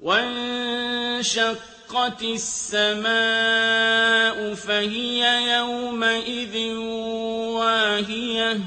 وانشقت السماء فهي يومئذ واهية.